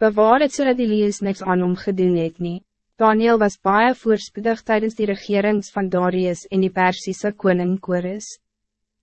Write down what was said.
Bewaar het zodat so Elias niks aan hom gedoen het nie. Daniel was baie voorspoedig tijdens die regerings van Darius en die Persische koning Kores.